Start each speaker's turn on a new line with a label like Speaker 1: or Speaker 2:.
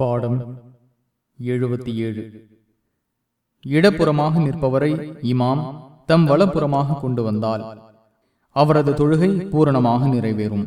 Speaker 1: பாடம் எழுபத்தி ஏழு. இடப்புறமாக நிற்பவரை இமாம் தம் வலப்புறமாக கொண்டு வந்தால் அவரது தொழுகை பூரணமாக நிறைவேறும்.